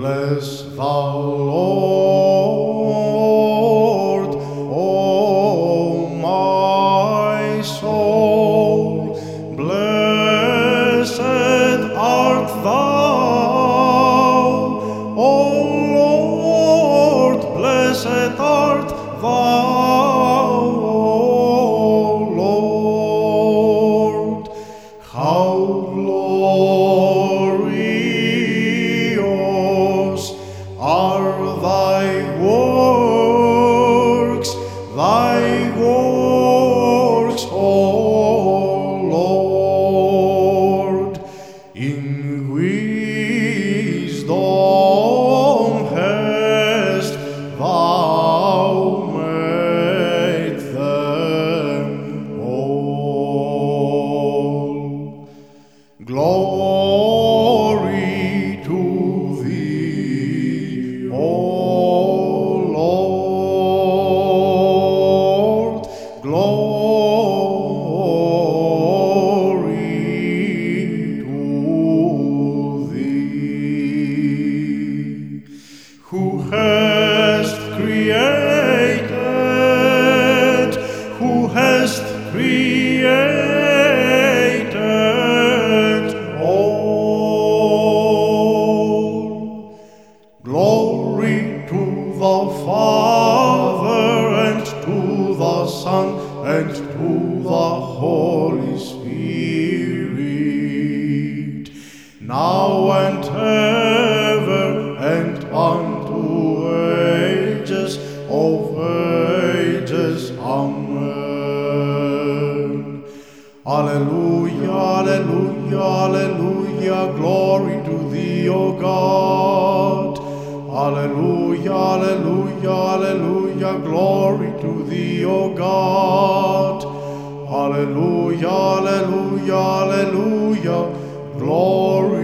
Bless the Lord, O my soul. Blessed art thou, O Lord, blessed art thou, Glory to thee, O Lord. Glory to thee. Who hast created, who hast created Glory to the Father and to the Son and to the Holy Spirit, now and ever and unto ages of ages. Amen. Alleluia, alleluia, alleluia, glory to thee, O God. Alleluia, alleluia, alleluia, glory to thee, O God. Alleluia, alleluia, alleluia, glory